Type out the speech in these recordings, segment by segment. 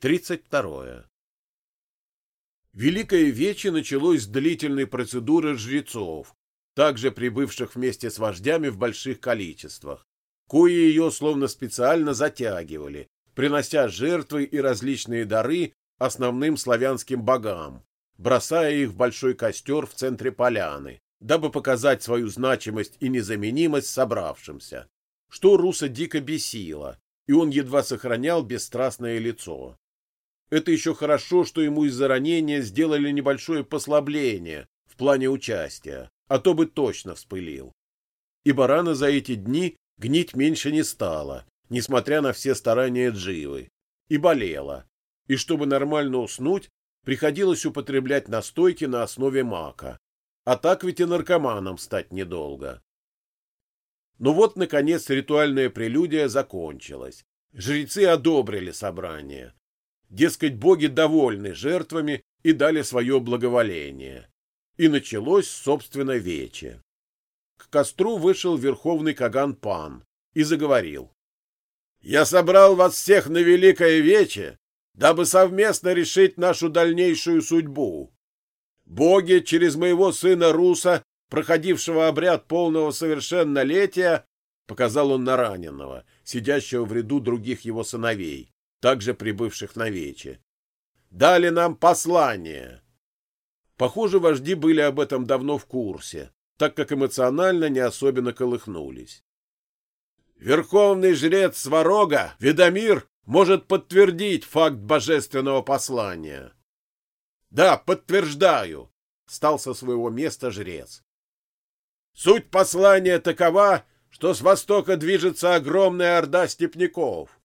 32. Великое Вече началось с длительной процедуры жрецов, также прибывших вместе с вождями в больших количествах, кои ее словно специально затягивали, принося жертвы и различные дары основным славянским богам, бросая их в большой костер в центре поляны, дабы показать свою значимость и незаменимость собравшимся, что Руса дико бесило, и он едва сохранял бесстрастное лицо. Это еще хорошо, что ему из-за ранения сделали небольшое послабление в плане участия, а то бы точно вспылил. И барана за эти дни гнить меньше не стало, несмотря на все старания Дживы, и болела. И чтобы нормально уснуть, приходилось употреблять настойки на основе мака. А так ведь и наркоманом стать недолго. Но вот, наконец, ритуальная прелюдия закончилась. Жрецы одобрили собрание. Дескать, боги довольны жертвами и дали свое благоволение. И началось, собственно, вече. К костру вышел верховный Каган Пан и заговорил. «Я собрал вас всех на великое вече, дабы совместно решить нашу дальнейшую судьбу. Боги через моего сына Руса, проходившего обряд полного совершеннолетия, показал он на раненого, сидящего в ряду других его сыновей, также прибывших на вече. Дали нам послание. Похоже, вожди были об этом давно в курсе, так как эмоционально не особенно колыхнулись. Верховный жрец Сварога, Ведомир, может подтвердить факт божественного послания. Да, подтверждаю, стал со своего места жрец. Суть послания такова, что с востока движется огромная орда степняков.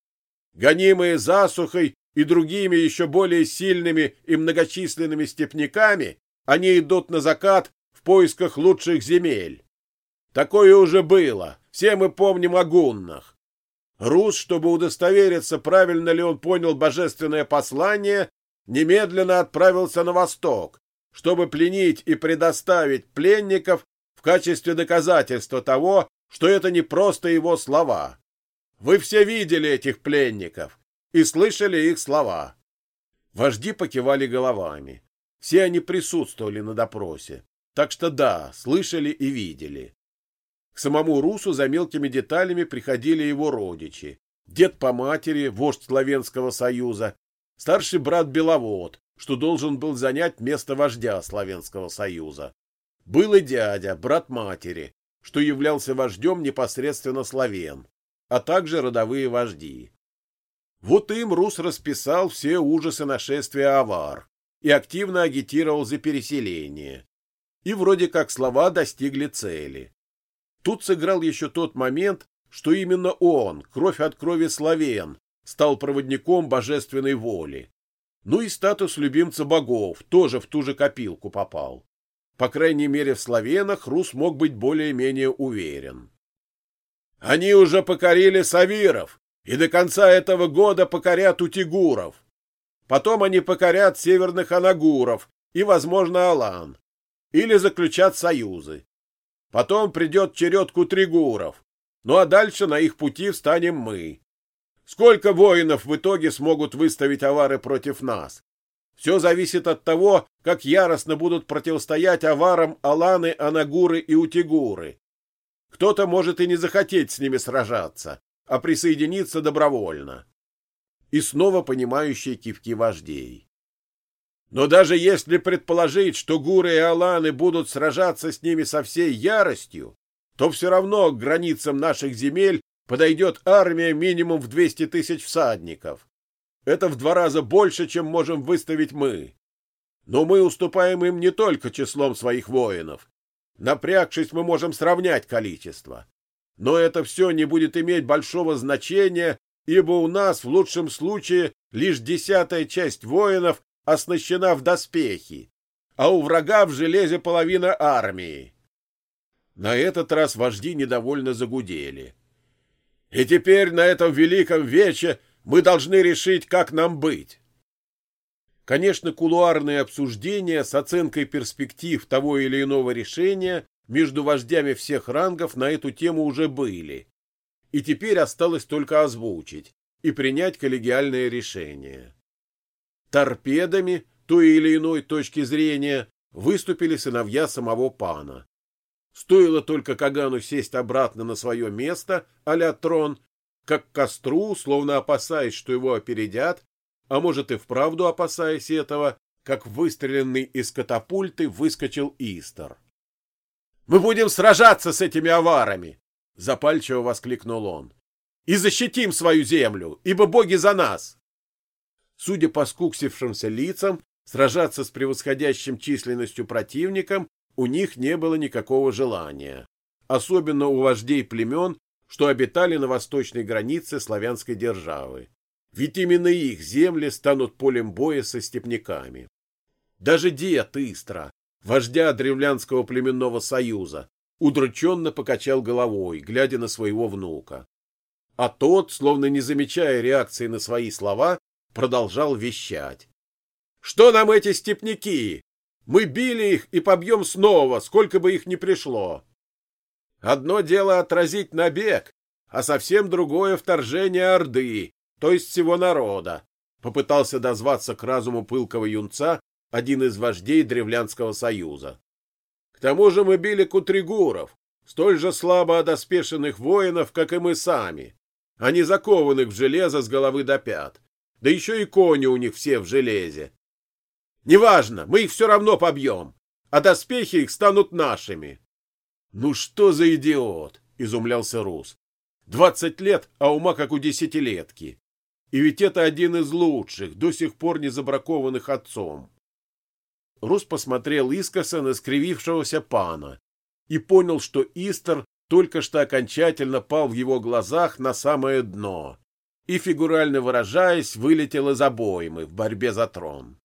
Гонимые засухой и другими еще более сильными и многочисленными степняками, они идут на закат в поисках лучших земель. Такое уже было, все мы помним о гуннах. Рус, чтобы удостовериться, правильно ли он понял божественное послание, немедленно отправился на восток, чтобы пленить и предоставить пленников в качестве доказательства того, что это не просто его слова. Вы все видели этих пленников и слышали их слова. Вожди покивали головами. Все они присутствовали на допросе. Так что да, слышали и видели. К самому Русу за мелкими деталями приходили его родичи. Дед по матери, вождь Славянского союза, старший брат Беловод, что должен был занять место вождя Славянского союза. Был и дядя, брат матери, что являлся вождем непосредственно славян, а также родовые вожди. Вот им Рус расписал все ужасы нашествия авар и активно агитировал за переселение. И вроде как слова достигли цели. Тут сыграл еще тот момент, что именно он, кровь от крови славян, стал проводником божественной воли. Ну и статус любимца богов тоже в ту же копилку попал. По крайней мере, в славянах Рус мог быть более-менее уверен. Они уже покорили савиров и до конца этого года покорят утигуров. Потом они покорят северных анагуров и, возможно, алан. Или заключат союзы. Потом придет черед кутригуров. Ну а дальше на их пути встанем мы. Сколько воинов в итоге смогут выставить авары против нас? Все зависит от того, как яростно будут противостоять аварам аланы, анагуры и утигуры. Кто-то может и не захотеть с ними сражаться, а присоединиться добровольно. И снова понимающие кивки вождей. Но даже если предположить, что гуры и аланы будут сражаться с ними со всей яростью, то все равно к границам наших земель подойдет армия минимум в 200 тысяч всадников. Это в два раза больше, чем можем выставить мы. Но мы уступаем им не только числом своих воинов. Напрягшись, мы можем сравнять количество. Но это все не будет иметь большого значения, ибо у нас в лучшем случае лишь десятая часть воинов оснащена в доспехи, а у врага в железе половина армии. На этот раз вожди недовольно загудели. И теперь на этом великом вече мы должны решить, как нам быть. Конечно, кулуарные обсуждения с оценкой перспектив того или иного решения между вождями всех рангов на эту тему уже были. И теперь осталось только озвучить и принять коллегиальное решение. Торпедами той или иной точки зрения выступили сыновья самого пана. Стоило только Кагану сесть обратно на свое место, а трон, как к костру, словно опасаясь, что его опередят, а может и вправду опасаясь этого, как выстреленный из катапульты выскочил Истер. «Мы будем сражаться с этими аварами!» — запальчиво воскликнул он. «И защитим свою землю, ибо боги за нас!» Судя по скуксившимся лицам, сражаться с превосходящим численностью противником у них не было никакого желания, особенно у вождей племен, что обитали на восточной границе славянской державы. Ведь именно их земли станут полем боя со степняками. Даже дед Истра, вождя древлянского племенного союза, удрученно покачал головой, глядя на своего внука. А тот, словно не замечая реакции на свои слова, продолжал вещать. «Что нам эти степняки? Мы били их и побьем снова, сколько бы их ни пришло. Одно дело отразить набег, а совсем другое вторжение Орды, то есть всего народа, попытался дозваться к разуму пылкого юнца один из вождей Древлянского союза. К тому же мы били кутригуров, столь же слабо одоспешенных воинов, как и мы сами, а не закованных в железо с головы до пят. Да еще и кони у них все в железе. Неважно, мы их все равно побьем, а доспехи их станут нашими. — Ну что за идиот? — изумлялся Рус. — Двадцать лет, а ума как у десятилетки. И ведь это один из лучших, до сих пор не забракованных отцом. Рус посмотрел искоса на скривившегося пана и понял, что Истер только что окончательно пал в его глазах на самое дно и, фигурально выражаясь, вылетел из обоймы в борьбе за трон.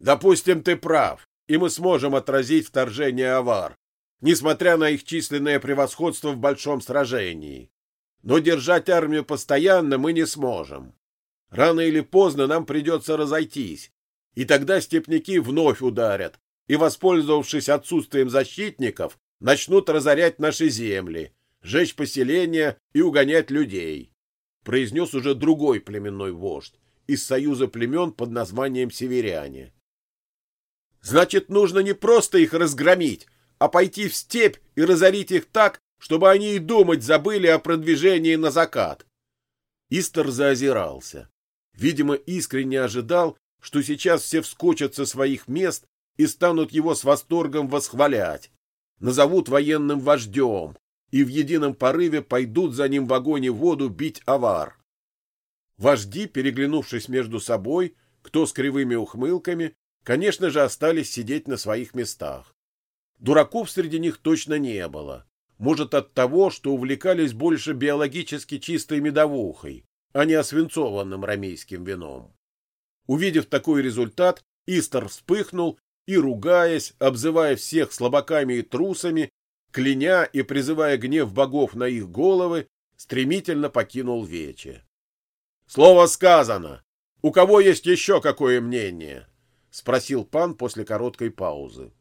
«Допустим, ты прав, и мы сможем отразить вторжение авар, несмотря на их численное превосходство в большом сражении. Но держать армию постоянно мы не сможем. Рано или поздно нам придется разойтись, и тогда степняки вновь ударят, и, воспользовавшись отсутствием защитников, начнут разорять наши земли, жечь поселения и угонять людей, произнес уже другой племенной вождь из союза племен под названием Северяне. Значит, нужно не просто их разгромить, а пойти в степь и разорить их так, чтобы они и думать забыли о продвижении на закат. Истер заозирался. Видимо, искренне ожидал, что сейчас все вскочат со своих мест и станут его с восторгом восхвалять, назовут военным вождем и в едином порыве пойдут за ним в огонь и воду бить авар. Вожди, переглянувшись между собой, кто с кривыми ухмылками, конечно же, остались сидеть на своих местах. Дураков среди них точно не было. Может, от того, что увлекались больше биологически чистой медовухой, а не освинцованным рамейским вином. Увидев такой результат, Истер вспыхнул и, ругаясь, обзывая всех слабаками и трусами, кляня и призывая гнев богов на их головы, стремительно покинул Вече. «Слово сказано! У кого есть еще какое мнение?» — спросил пан после короткой паузы.